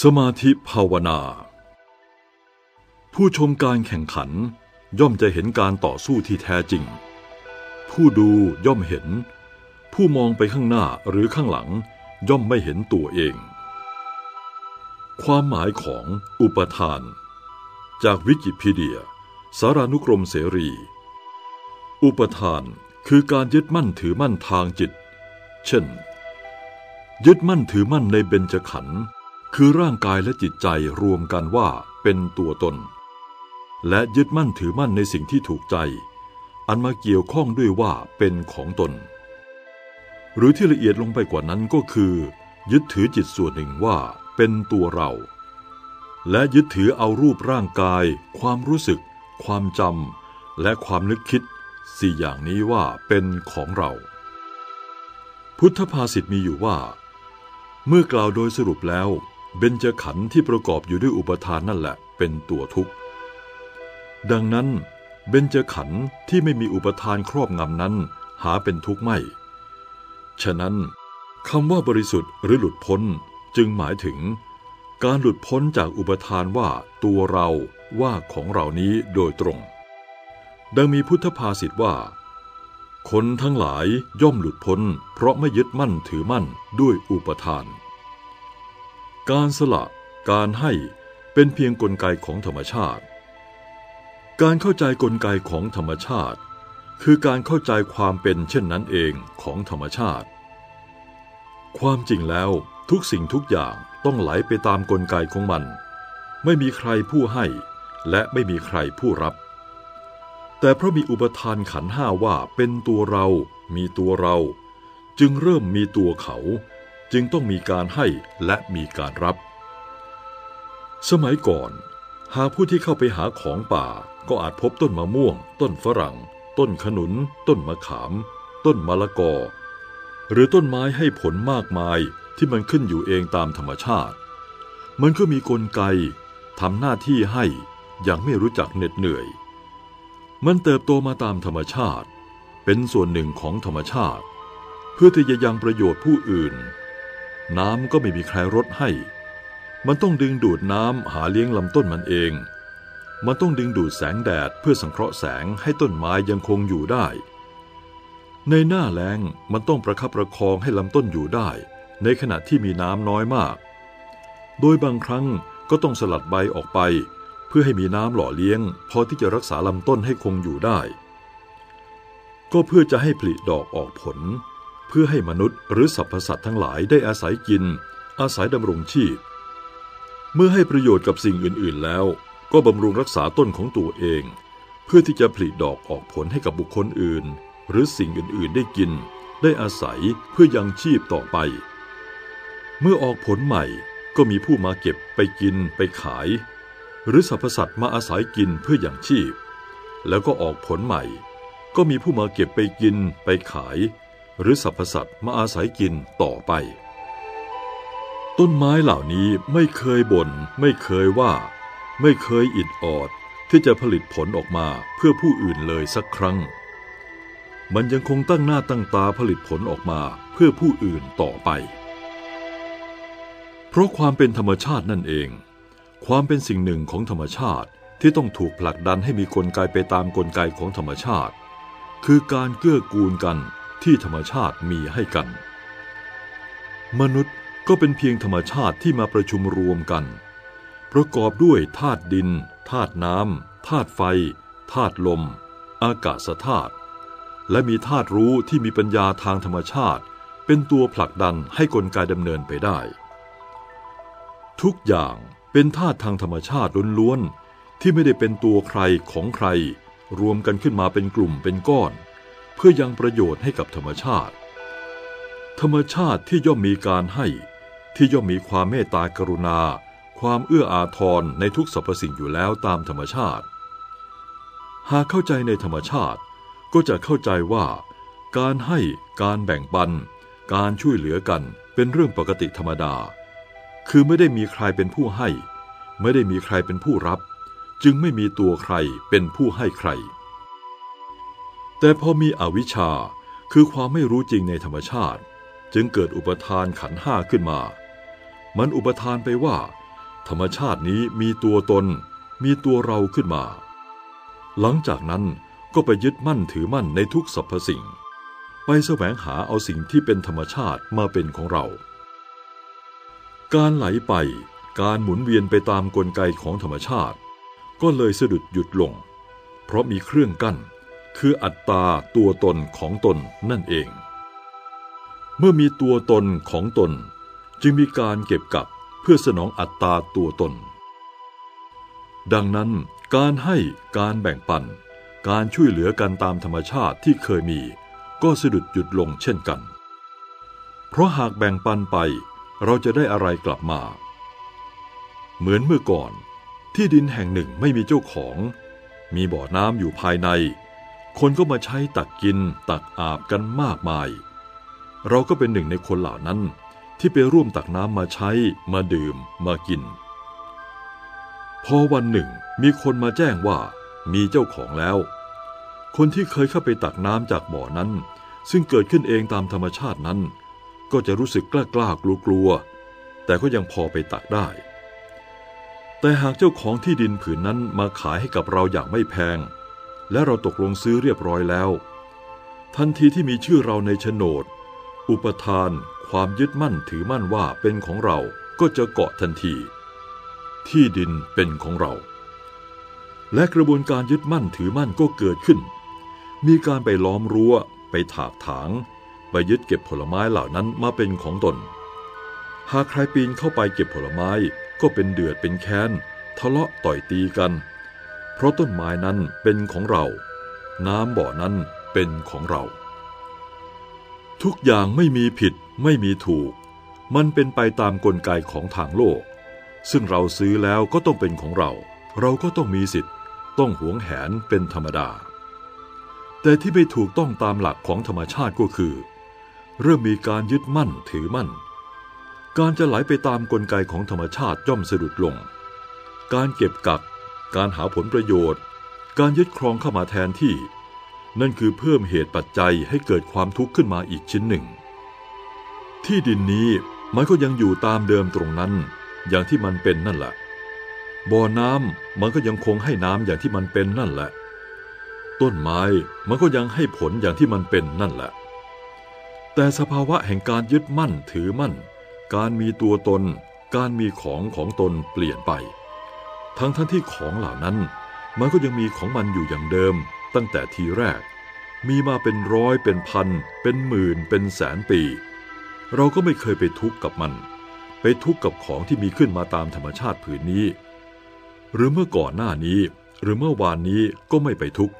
สมาธิภาวนา ผู้ชมการแข่งขันย่อมจะเห็นการต่อสู้ที่แท้จริง ผู้ดูย่อมเห็น ผู้มองไปข้างหน้าหรือข้างหลังย่อมไม่เห็นตัวเอง ความหมายของอุปทาน จากวิกิพีเดีย สารานุกรมเสรี อุปทานคือการยึดมั่นถือมั่นทางจิต เช่น ยึดมั่นถือมั่นในเบญจขันธ์ คือร่างกายและจิตใจรวมกันว่าเป็นตัวตน และยึดมั่นถือมั่นในสิ่งที่ถูกใจ อันมาเกี่ยวข้องด้วยว่าเป็นของตน หรือที่ละเอียดลงไปกว่านั้นก็คือ ยึดถือจิตส่วนหนึ่งว่าเป็นตัวเรา และยึดถือเอารูปร่างกาย ความรู้สึก ความจำและความนึกคิดสี่อย่างนี้ว่าเป็นของเรา พุทธภาษิตมีอยู่ว่า เมื่อกล่าวโดยสรุปแล้ว เบญจขันธ์ที่ประกอบอยู่ด้วยอุปทานนั่นแหละเป็นตัวทุกข์ ดังนั้นเบญจขันธ์ที่ไม่มีอุปทานครอบงำนั้นหาเป็นทุกข์ไม่ ฉะนั้นคำว่าบริสุทธิ์หรือหลุดพ้นจึงหมายถึง การหลุดพ้นจากอุปทานว่าตัวเราว่าของเรานี้โดยตรง ดังมีพุทธภาษิตว่า คนทั้งหลายย่อมหลุดพ้น เพราะไม่ยึดมั่นถือมั่นด้วยอุปทาน การสละ การให้เป็นเพียงกลไกของธรรมชาติ การเข้าใจกลไกของธรรมชาติ คือการเข้าใจความเป็นเช่นนั้นเองของธรรมชาติ ความจริงแล้วทุกสิ่งทุกอย่างต้องไหลไปตามกลไกของมัน ไม่มีใครผู้ให้ และไม่มีใครผู้รับ แต่เพราะมีอุปทานขันห้าว่าเป็นตัวเรา มีตัวเรา จึงเริ่มมีตัวเขา จึงต้องมีการให้และมีการรับ สมัยก่อน หากผู้ที่เข้าไปหาของป่าก็อาจพบต้นมะม่วง ต้นฝรั่ง ต้นขนุน ต้นมะขาม ต้นมะละกอ หรือต้นไม้ให้ผลมากมายที่มันขึ้นอยู่เองตามธรรมชาติ มันก็มีกลไกทำหน้าที่ให้อย่างไม่รู้จักเหน็ดเหนื่อย มันเติบโตมาตามธรรมชาติ เป็นส่วนหนึ่งของธรรมชาติ เพื่อที่จะยังประโยชน์ผู้อื่น น้ำก็ไม่มีใครรดให้ มันต้องดึงดูดน้ำหาเลี้ยงลำต้นมันเอง มันต้องดึงดูดแสงแดดเพื่อสังเคราะห์แสงให้ต้นไม้ยังคงอยู่ได้ ในหน้าแล้งมันต้องประคับประคองให้ลำต้นอยู่ได้ ในขณะที่มีน้ำน้อยมาก โดยบางครั้งก็ต้องสลัดใบออกไป เพื่อให้มีน้ำหล่อเลี้ยง พอที่จะรักษาลำต้นให้คงอยู่ได้ ก็เพื่อจะให้ผลิดอกออกผล พื่อให้มนุษย์หรือสรรพสัตว์ทั้งหลายได้อาศัยกิน อาศัยดำรงชีพ เมื่อให้ประโยชน์กับสิ่งอื่น ๆ แล้ว ก็บำรุงรักษาต้นของตัวเอง เพื่อที่จะผลิดอกออกผลให้กับบุคคลอื่น หรือสิ่งอื่น ๆ ได้กิน ได้อาศัยเพื่อยังชีพต่อไป เมื่อออกผลใหม่ก็มีผู้มาเก็บไปกินไปขาย หรือสรรพสัตว์มาอาศัยกินเพื่อย่างชีพ แล้วก็ออกผลใหม่ ก็มีผู้มาเก็บไปกินไปขาย หรือสรรพสัตว์มาอาศัยกินต่อไป ต้นไม้เหล่านี้ไม่เคยบน่นไม่เคยว่า ไม่เคยอิดออดที่จะผลิตผลออกมาเพื่อผู้อื่นเลยสักครั้ง มันยังคงตั้งหน้าตั้งตาผลิตผลออกมาเพื่อผู้อื่นต่อไป เพราะความเป็นธรรมชาตินั่นเอง ความเป็นสิ่งหนึ่งของธรรมชาติที่ต้องถูกผลักดันให้มีกลไกไปตามกลไกของธรรมชาติ คือการเกื้อกูลกัน ที่ธรรมชาติมีให้กัน มนุษย์ก็เป็นเพียงธรรมชาติที่มาประชุมรวมกัน ประกอบด้วยธาตุดินธาตุน้ำธาตุไฟธาตุลม อากาศธาตุและมีธาตุรู้ที่มีปัญญาทางธรรมชาติ เป็นตัวผลักดันให้กลไกดำเนินไปได้ ทุกอย่างเป็นธาตุทางธรรมชาติล้วนๆที่ไม่ได้เป็นตัวใครของใคร รวมกันขึ้นมาเป็นกลุ่มเป็นก้อน พื่อยังประโยชน์ให้กับธรรมชาติ ธรรมชาติที่ย่อมมีการให้ ที่ย่อมมีความเมตตากรุณา ความเอื้ออาทรในทุกสรรพสิ่งอยู่แล้วตามธรรมชาติ หากเข้าใจในธรรมชาติก็จะเข้าใจว่า การให้การแบ่งปัน การช่วยเหลือกันเป็นเรื่องปกติธรรมดา คือไม่ได้มีใครเป็นผู้ให้ ไม่ได้มีใครเป็นผู้รับ จึงไม่มีตัวใครเป็นผู้ให้ใคร แต่พอมีอวิชชาคือความไม่รู้จริงในธรรมชาติ จึงเกิดอุปทานขันห้าขึ้นมา มันอุปทานไปว่า ธรรมชาตินี้มีตัวตน มีตัวเราขึ้นมา หลังจากนั้นก็ไปยึดมั่นถือมั่นในทุกสรรพสิ่ง ไปแสวงหาเอาสิ่งที่เป็นธรรมชาติมาเป็นของเรา การไหลไปการหมุนเวียนไปตามกลไกของธรรมชาติ ก็เลยสะดุดหยุดลง เพราะมีเครื่องกั้น คืออัตตาตัวตนของตนนั่นเอง เมื่อมีตัวตนของตน จึงมีการเก็บกักเพื่อสนองอัตตาตัวตน ดังนั้นการให้การแบ่งปัน การช่วยเหลือกันตามธรรมชาติที่เคยมี ก็สะดุดหยุดลงเช่นกัน เพราะหากแบ่งปันไปเราจะได้อะไรกลับมา เหมือนเมื่อก่อนที่ดินแห่งหนึ่งไม่มีเจ้าของ มีบ่อน้ำอยู่ภายใน คนก็มาใช้ตักกินตักอาบกันมากมาย เราก็เป็นหนึ่งในคนเหล่านั้นที่ไปร่วมตักน้ำมาใช้มาดื่มมากิน พอวันหนึ่งมีคนมาแจ้งว่ามีเจ้าของแล้ว คนที่เคยเข้าไปตักน้ำจากบ่อนั้น ซึ่งเกิดขึ้นเองตามธรรมชาตินั้น ก็จะรู้สึกกล้ากล้ากลัวกลัว แต่ก็ยังพอไปตักได้ แต่หากเจ้าของที่ดินผืนนั้นมาขายให้กับเราอย่างไม่แพง และเราตกลงซื้อเรียบร้อยแล้ว ทันทีที่มีชื่อเราในโฉนด อุปทานความยึดมั่นถือมั่นว่าเป็นของเราก็จะเกาะทันที ที่ดินเป็นของเรา และกระบวนการยึดมั่นถือมั่นก็เกิดขึ้น มีการไปล้อมรั้ว ไปถากถาง ไปยึดเก็บผลไม้เหล่านั้นมาเป็นของตน หากใครปีนเข้าไปเก็บผลไม้ก็เป็นเดือดเป็นแค้น ทะเลาะต่อยตีกัน ราะต้นไม้นั้นเป็นของเรา น้ำบ่อนั้นเป็นของเรา ทุกอย่างไม่มีผิดไม่มีถูก มันเป็นไปตามกลไกของทางโลก ซึ่งเราซื้อแล้วก็ต้องเป็นของเรา เราก็ต้องมีสิทธิ์ ต้องหวงแหนเป็นธรรมดา แต่ที่ไม่ถูกต้องตามหลักของธรรมชาติก็คือ เริ่มมีการยึดมั่นถือมั่น การจะไหลไปตามกลไกของธรรมชาติย่อมสะดุดลง การเก็บกัก การหาผลประโยชน์ การยึดครองเข้ามาแทนที่ นั่นคือเพิ่มเหตุปัจจัยให้เกิดความทุกข์ขึ้นมาอีกชิ้นหนึ่ง ที่ดินนี้มันก็ยังอยู่ตามเดิมตรงนั้น อย่างที่มันเป็นนั่นแหละบ่อน้ำมันก็ยังคงให้น้ำอย่างที่มันเป็นนั่นแหละ ต้นไม้มันก็ยังให้ผลอย่างที่มันเป็นนั่นแหละ แต่สภาวะแห่งการยึดมั่นถือมั่น การมีตัวตน การมีของของตนเปลี่ยนไป ทั้งทั้งที่ของเหล่านั้น มันก็ยังมีของมันอยู่อย่างเดิม ตั้งแต่ทีแรก มีมาเป็นร้อยเป็นพัน เป็นหมื่น เป็นแสนปี เราก็ไม่เคยไปทุกข์กับมัน ไปทุกข์กับของที่มีขึ้นมาตามธรรมชาติผืนนี้ หรือเมื่อก่อนหน้านี้ หรือเมื่อวานนี้ก็ไม่ไปทุกข์